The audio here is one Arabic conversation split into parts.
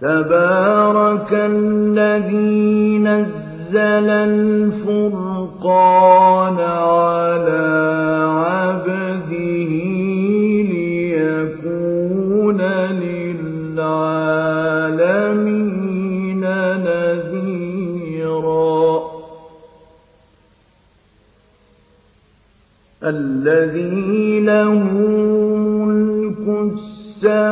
تَبَارَكَ الَّذِي نَزَّلَ الْفُرْقَانَ عَلَىٰ عَبْدِهِ لِيَكُونَ لِلْعَالَمِينَ نَذِيرًا. الَّذِي لَهُ مُلْكُ السَّمَاوَاتِ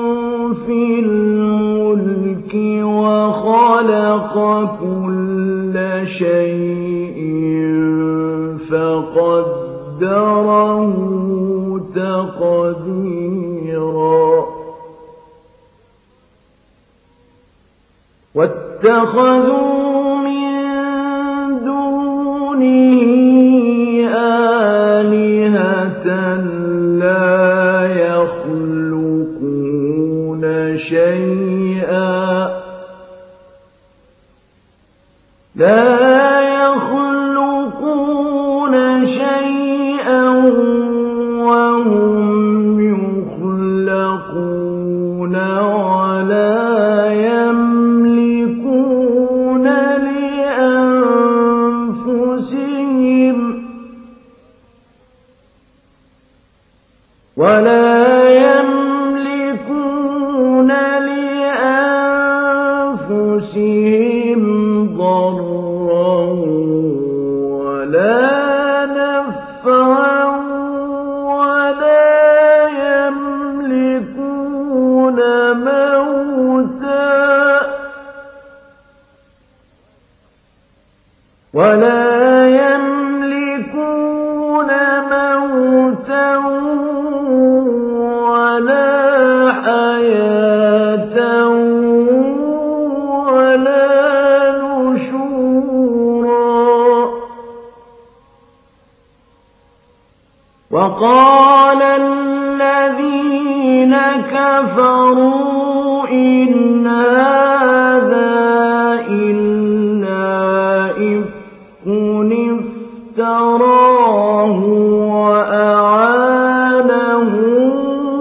وَخَلَقَ كُلَّ شَيْءٍ فَقَدَّرَهُ تَقْدِيرًا. وَاتَّخَذُوا مِن دُونِهِ لا وَقَالَ الَّذِينَ كَفَرُوا إِنْ هَٰذَا إِلَّا إِفْكٌ افْتَرَاهُ وَأَعَانَهُ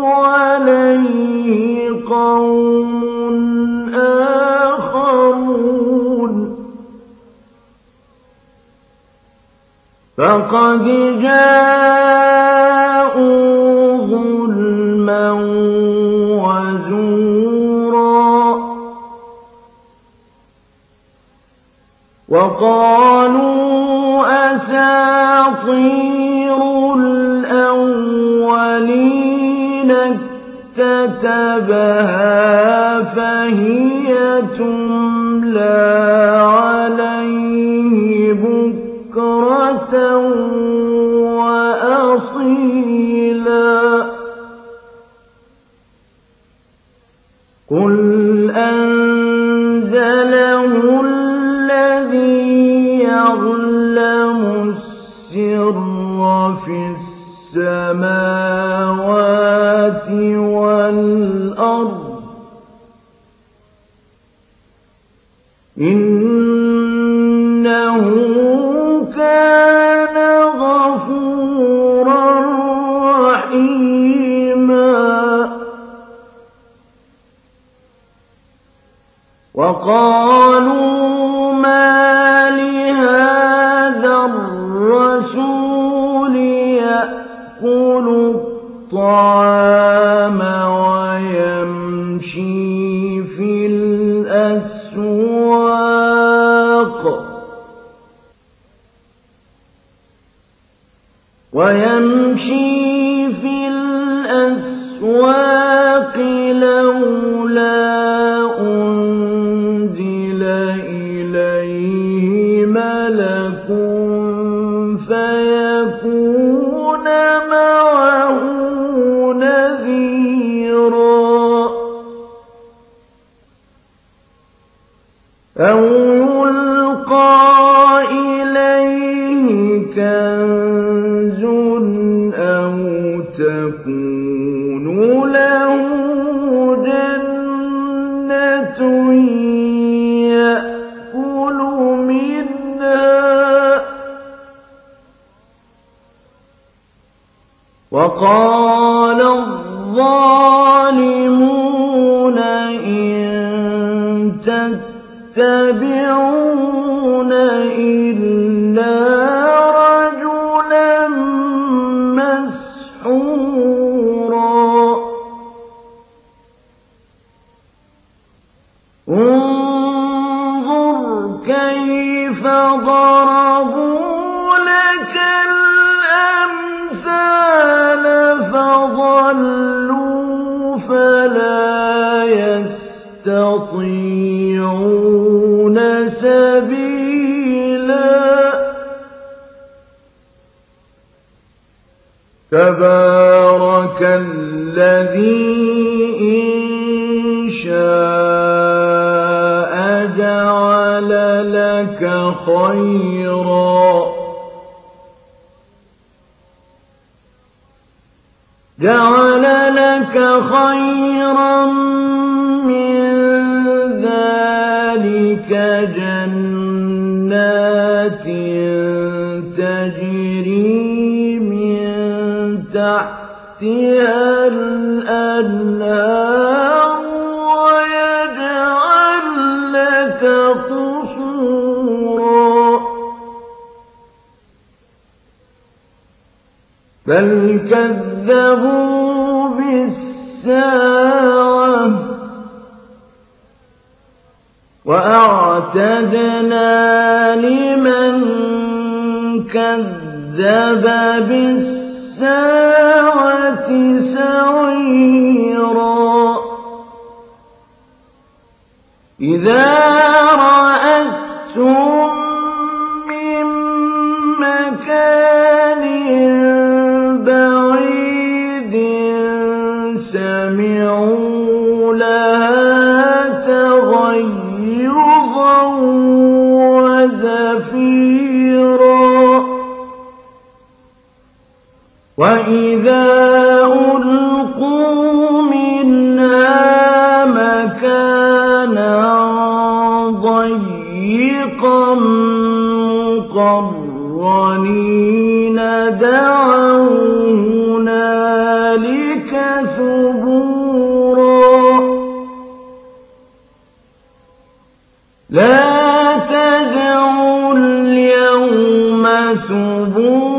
عَلَيْهِ قَوْمٌ آخَرُونَ. فَقَدْ جَاءُوا وَقَالُوا أَسَاطِيرُ الْأَوَّلِينَ اكْتَتَبَهَا فَهِيَ تُمْلَىٰ عَلَيْهِ بُكْرَةً وَأَصِيلًا. قُلْ فِي السَّمَاوَاتِ وَالْأَرْضِ ۚ إِنَّهُ كَانَ غَفُورًا رَّحِيمًا. وَقَالُوا وَقَالَ الظَّالِمُونَ إِن تَتَّبِعُونَ تَبَارَكَ الَّذِي إِن شَاءَ جَعَلَ لَكَ خَيْرًا. مِّن تَحْتِهَا وَيَجْعَل لَّكَ قُصُورًا. بَلْ كَذَّبُوا بِالسَّاعَةِ ۖ وَأَعْتَدْنَا لِمَن كَذَّبَ بِالسَّاعَةِ. سَعِيرًا. وَإِذَا أُلْقُوا مِنْهَا مَكَانًا ضَيِّقًا مُّقَرَّنِينَ دَعَوْا هُنَالِكَ ثُبُورًا لَّا تَدْعُوا الْيَوْمَ ثُبُورًا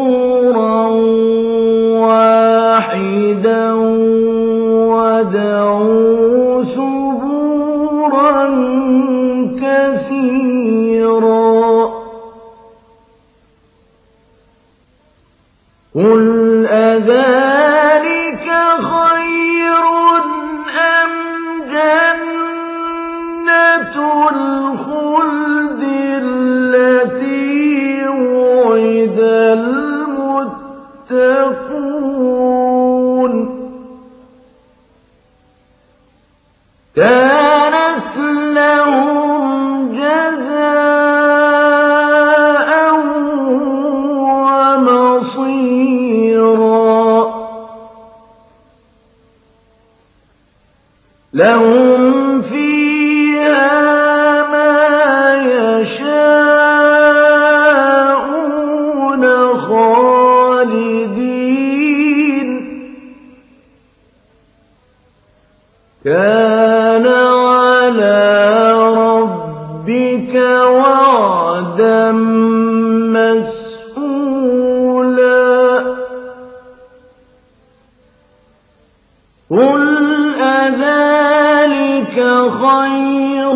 خَيْرٌ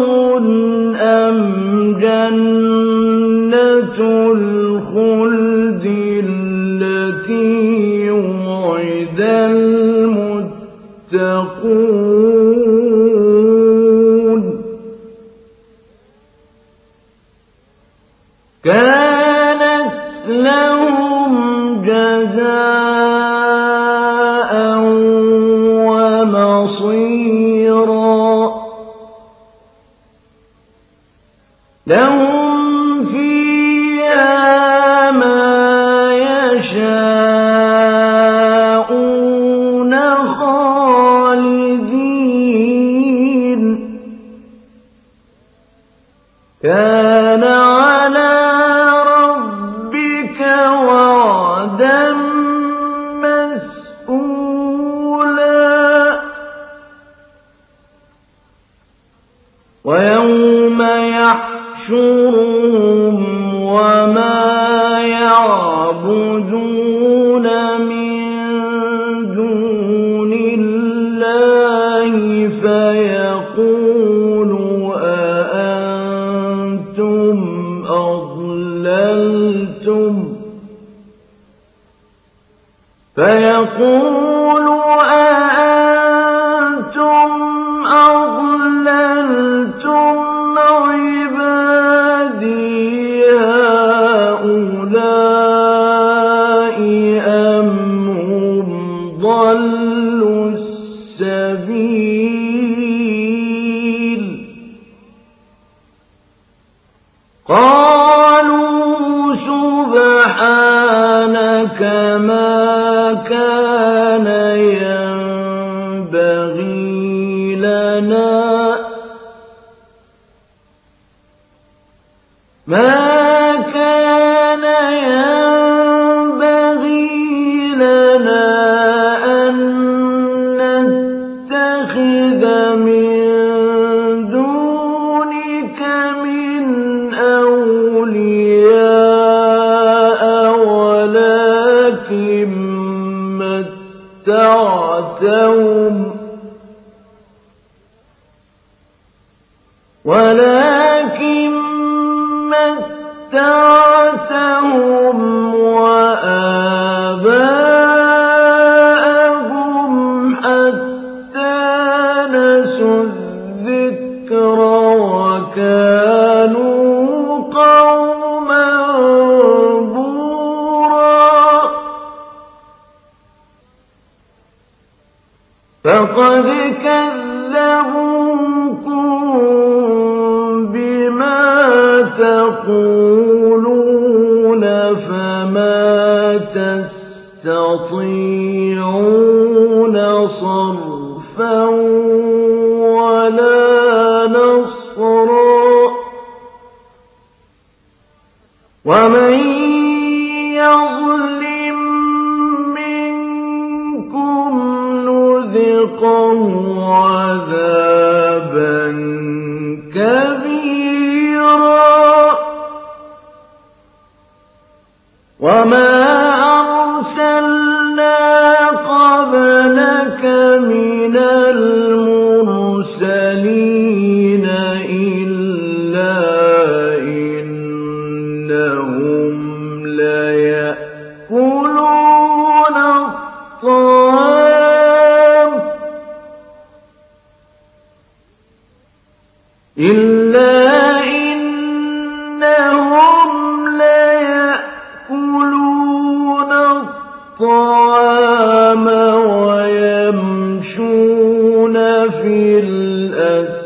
أَمْ جَنَّةُ الْخُلْدِ الَّتِي وُعِدَ الْمُتَّقُونَ ۚ؟ أَضْلَلْتُمْ فَيَقُولُ إِلَّا إِنَّهُمْ لَيَأْكُلُونَ الطَّعَامَ وَيَمْشُونَ فِي الْأَسْوَاقِ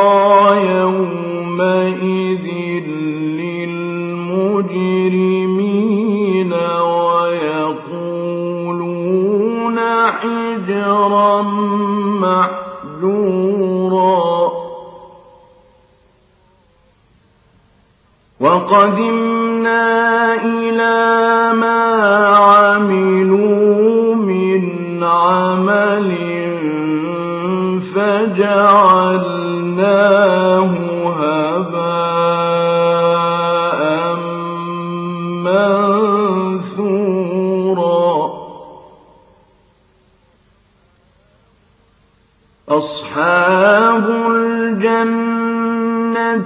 حِجْرًا مَّحْجُورًا وَقَدِمْنَا إِلَىٰ مَا عَمِلُوا مِنْ عَمَلٍ فَجَعَلْنَاهُ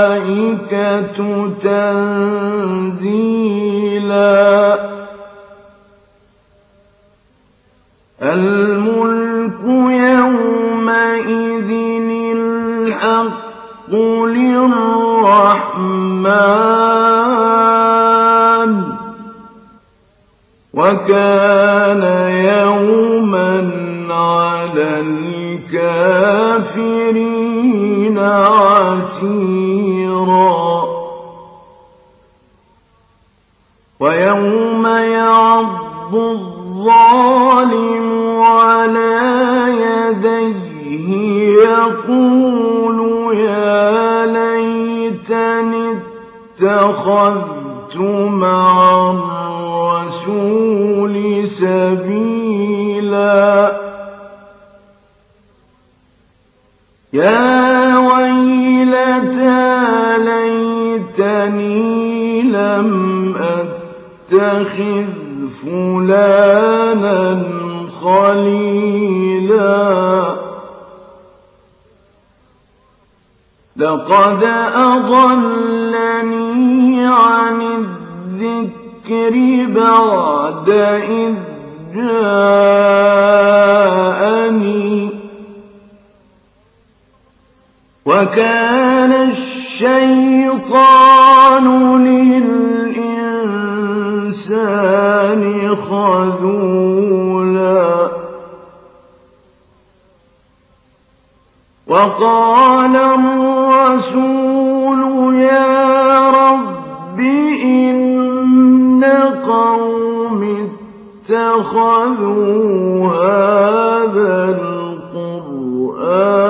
الْمَلَائِكَةُ تَنزِيلًا الْمُلْكُ يَوْمَئِذٍ الْحَقُّ لِلرَّحْمَٰنِ ۚ وَكَانَ يَوْمًا عَلَى الْكَافِرِينَ عَسِيرًا. وَيَوْمَ يَعَضُّ الظَّالِمُ عَلَىٰ يَدَيْهِ يَقُولُ يَا لَيْتَنِي اتَّخَذْتُ مَعَ الرَّسُولِ سَبِيلًا. يَا وَيْلَتَىٰ لَيْتَنِي لَمْ أَتَّخِذْ فُلَانًا خَلِيلًا. لَّقَدْ أَضَلَّنِي عَنِ الذِّكْرِ بَعْدَ إِذْ جَاءَنِي ۗ وَكَانَ الشَّيْطَانُ لِلْإِنسَانِ خَذُولًا وَقَالَ الرَّسُولُ يَا رَبِّ إِنَّ قَوْمِي اتَّخَذُوا هَٰذَا الْقُرْآنَ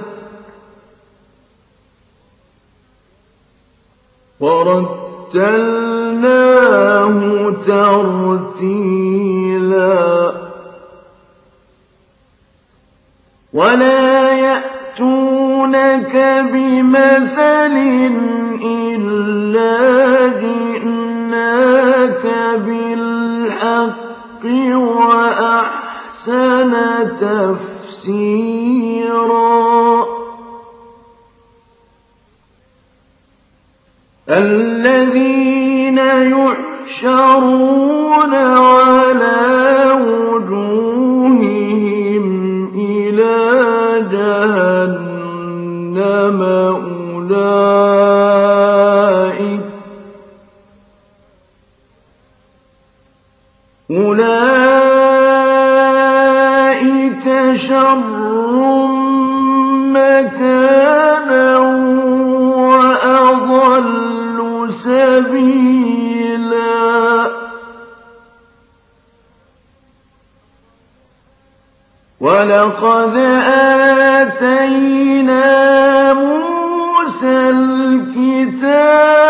وَرَتَّلْنَاهُ تَرْتِيلًا. وَلَا يَأْتُونَكَ بِمَثَلٍ إِلَّا جِئْنَاكَ بِالْحَقِّ وَأَحْسَنَ تَفْسِيرًا. الذين يحشرون على وجوههم وَلَقَدْ آتَيْنَا مُوسَى الْكِتَابَ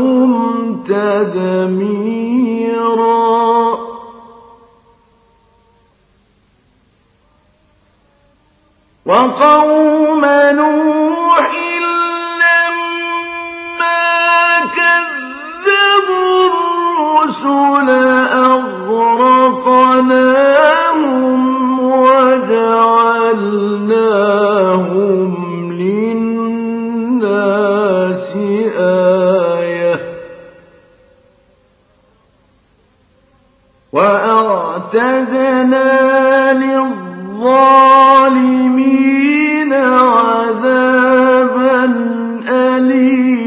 وَدَمَّرْنَاهُمْ وقوم نوح لما كذبوا الرسل لِلظَّالِمِينَ عَذَابًا أَلِيمًا.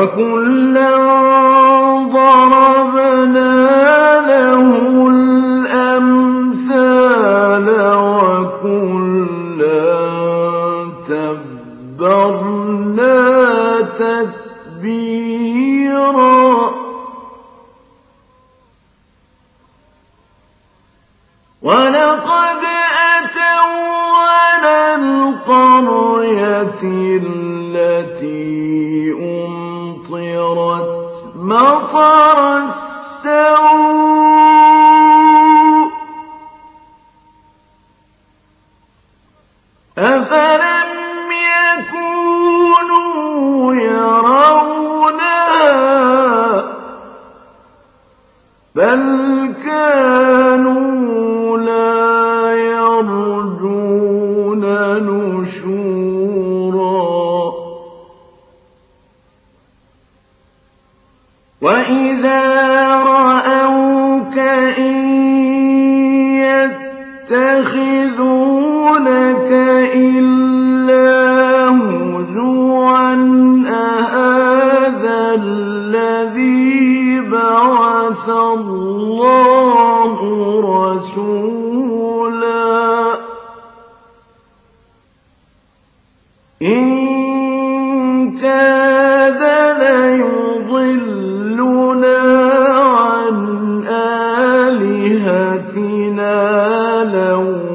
وكلا ضربنا له الأمثال وكلا تبرنا تتبيرا ولقد أتوا على القرية لو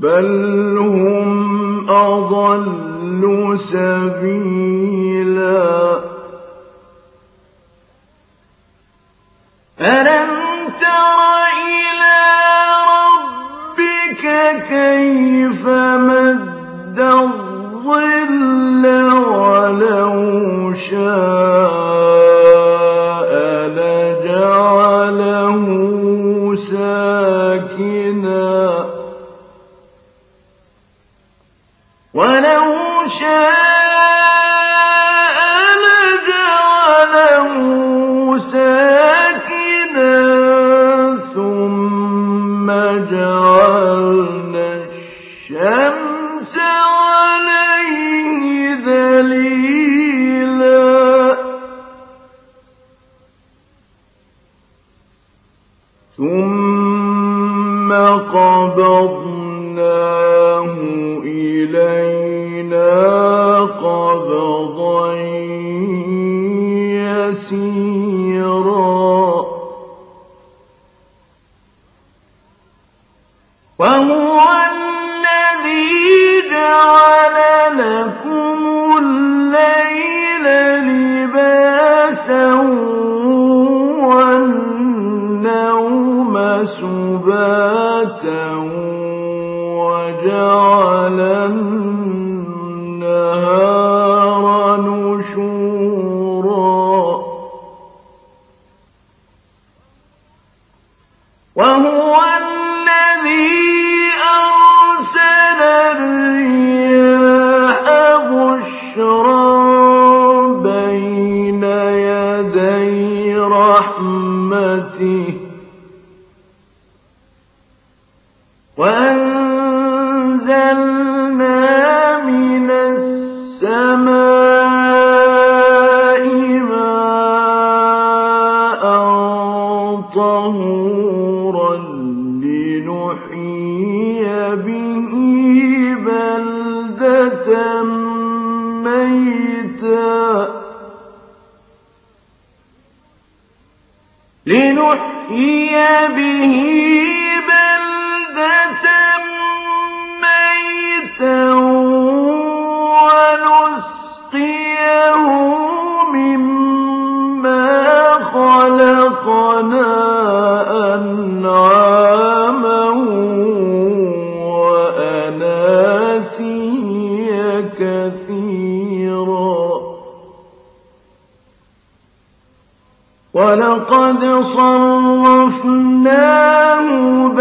بل هم أضل سبيلا والنوم سباتا وجعل وَلَقَدْ صَرَّفْنَاهُ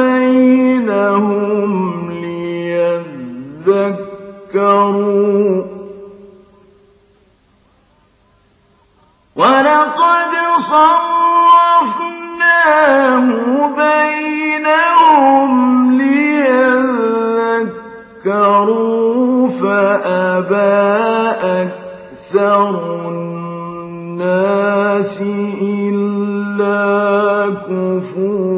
بَيْنَهُمْ لِيَذَّكَّرُوا. وَلَقَدْ صَرَّفْنَاهُ بَيْنَهُمْ لِيَذَّكَّرُوا فَأَبَىٰ أَكْثَرُ النَّاسِ. وَقُفُورًا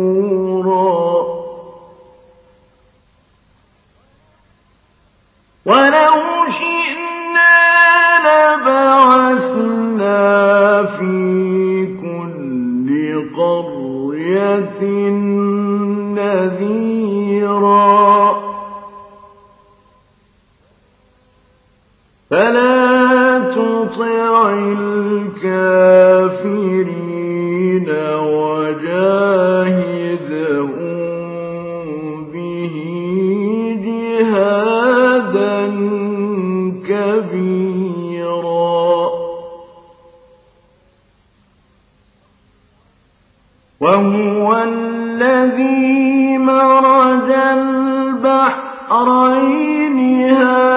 وهو الذي مرج البحرين. هذا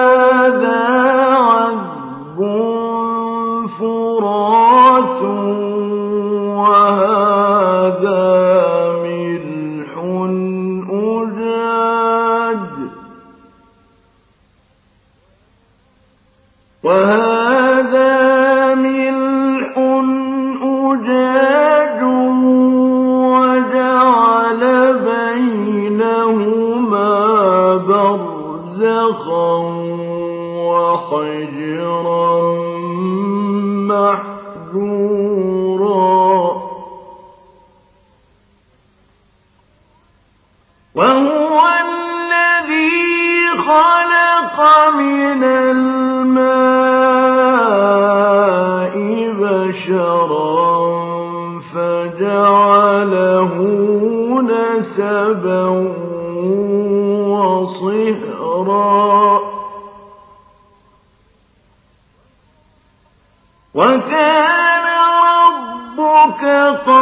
حجرا محجورا. وهو الذي خلق من الماء بشرا فجعله نسبا ربك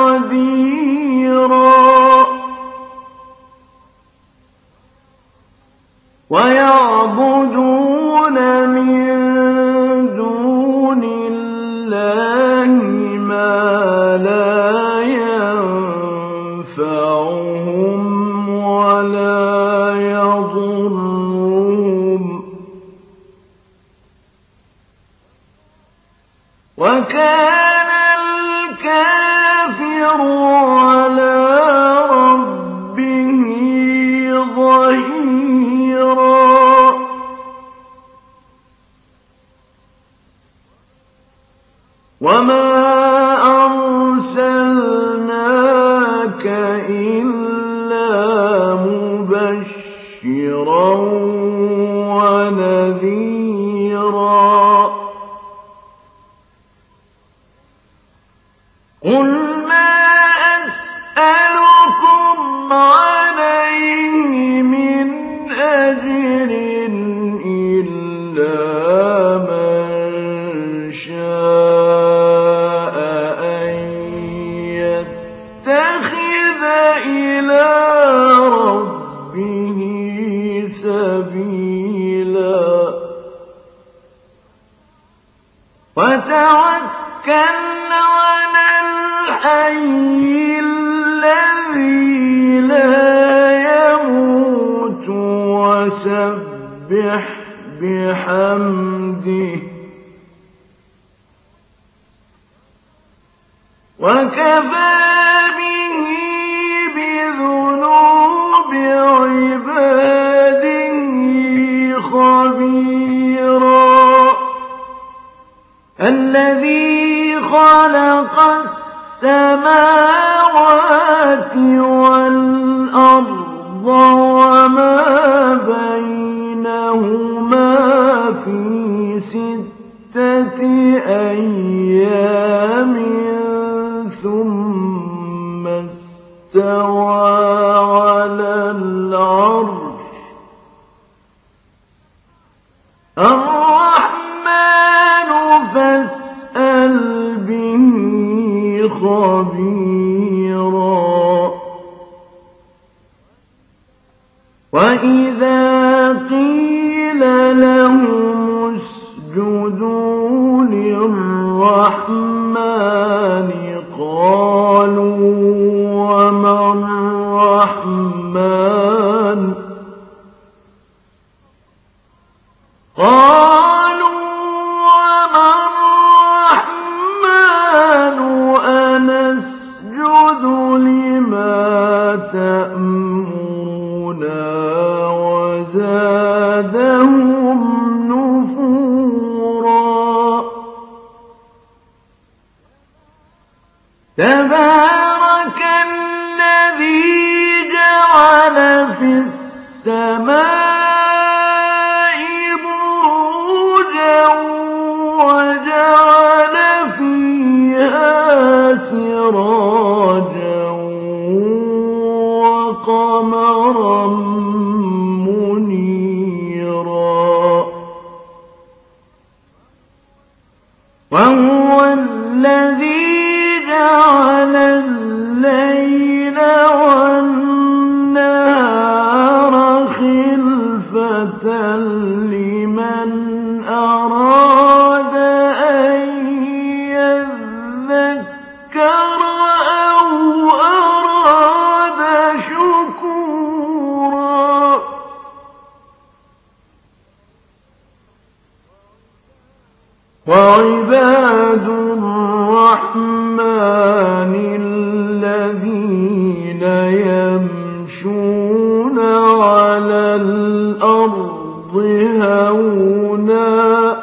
الذين الرحمن وعباد الرحمن الذين يمشون على الأرض هونا.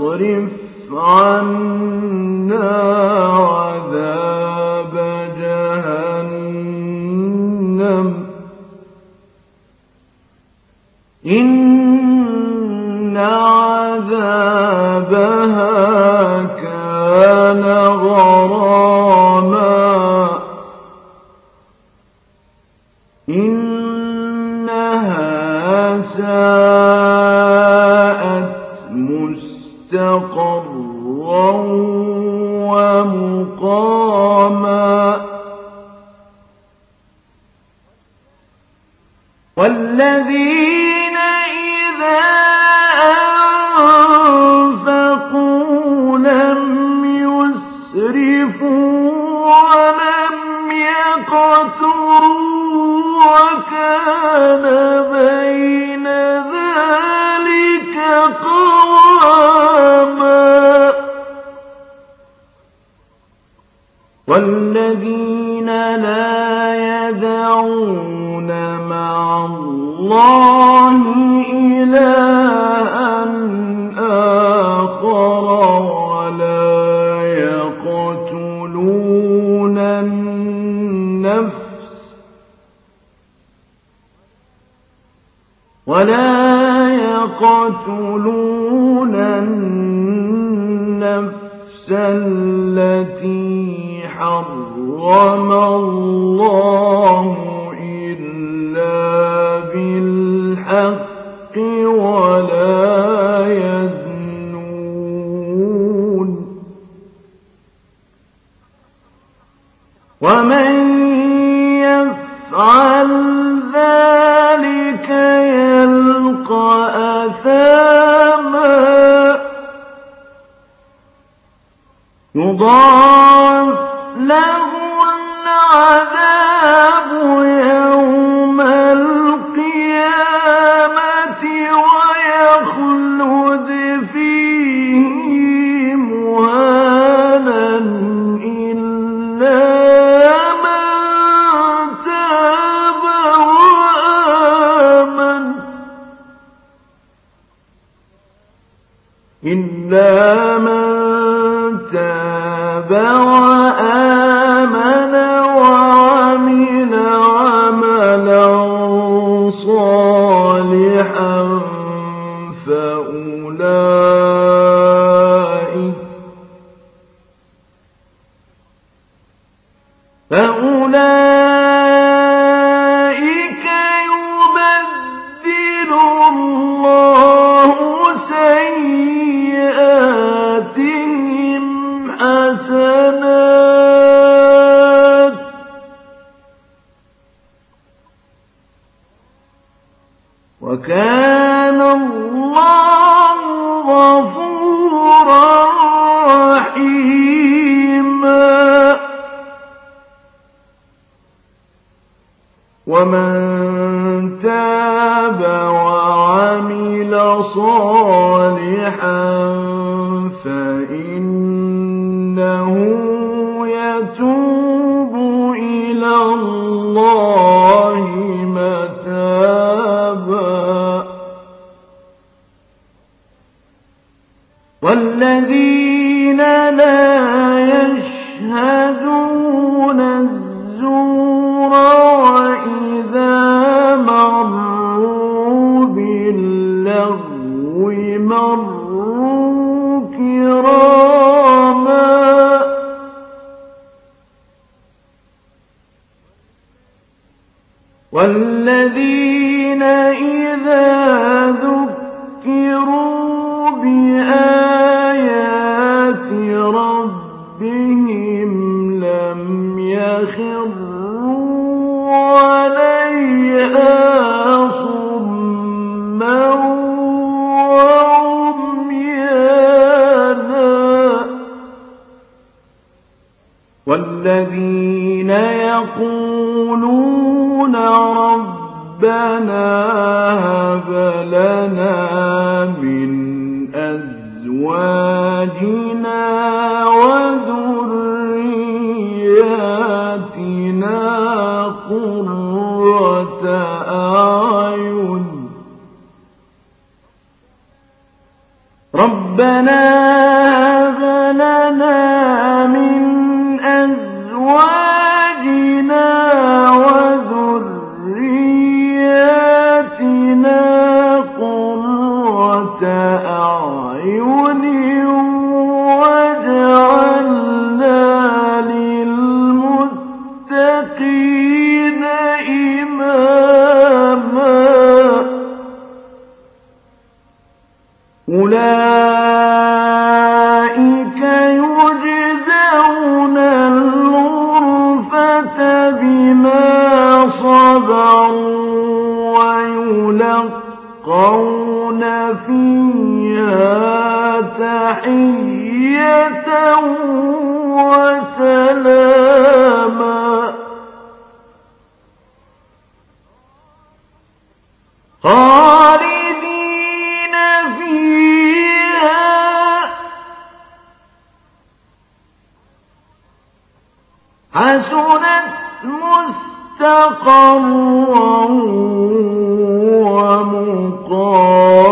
واصرف عنا عذاب جهنم. إن ولا يقتلون النفس التي حرم الله إلا بالحق ولا يزنون. ومن يرضى فأولئك والذين إذا ذكروا ربنا هب لنا من أزواجنا وذرياتنا قرة أعين. ربنا أولئك يجزون الغرفة بما صبروا ويلقون فيها تحية وسلاما. حسنت مستقرا ومقاما.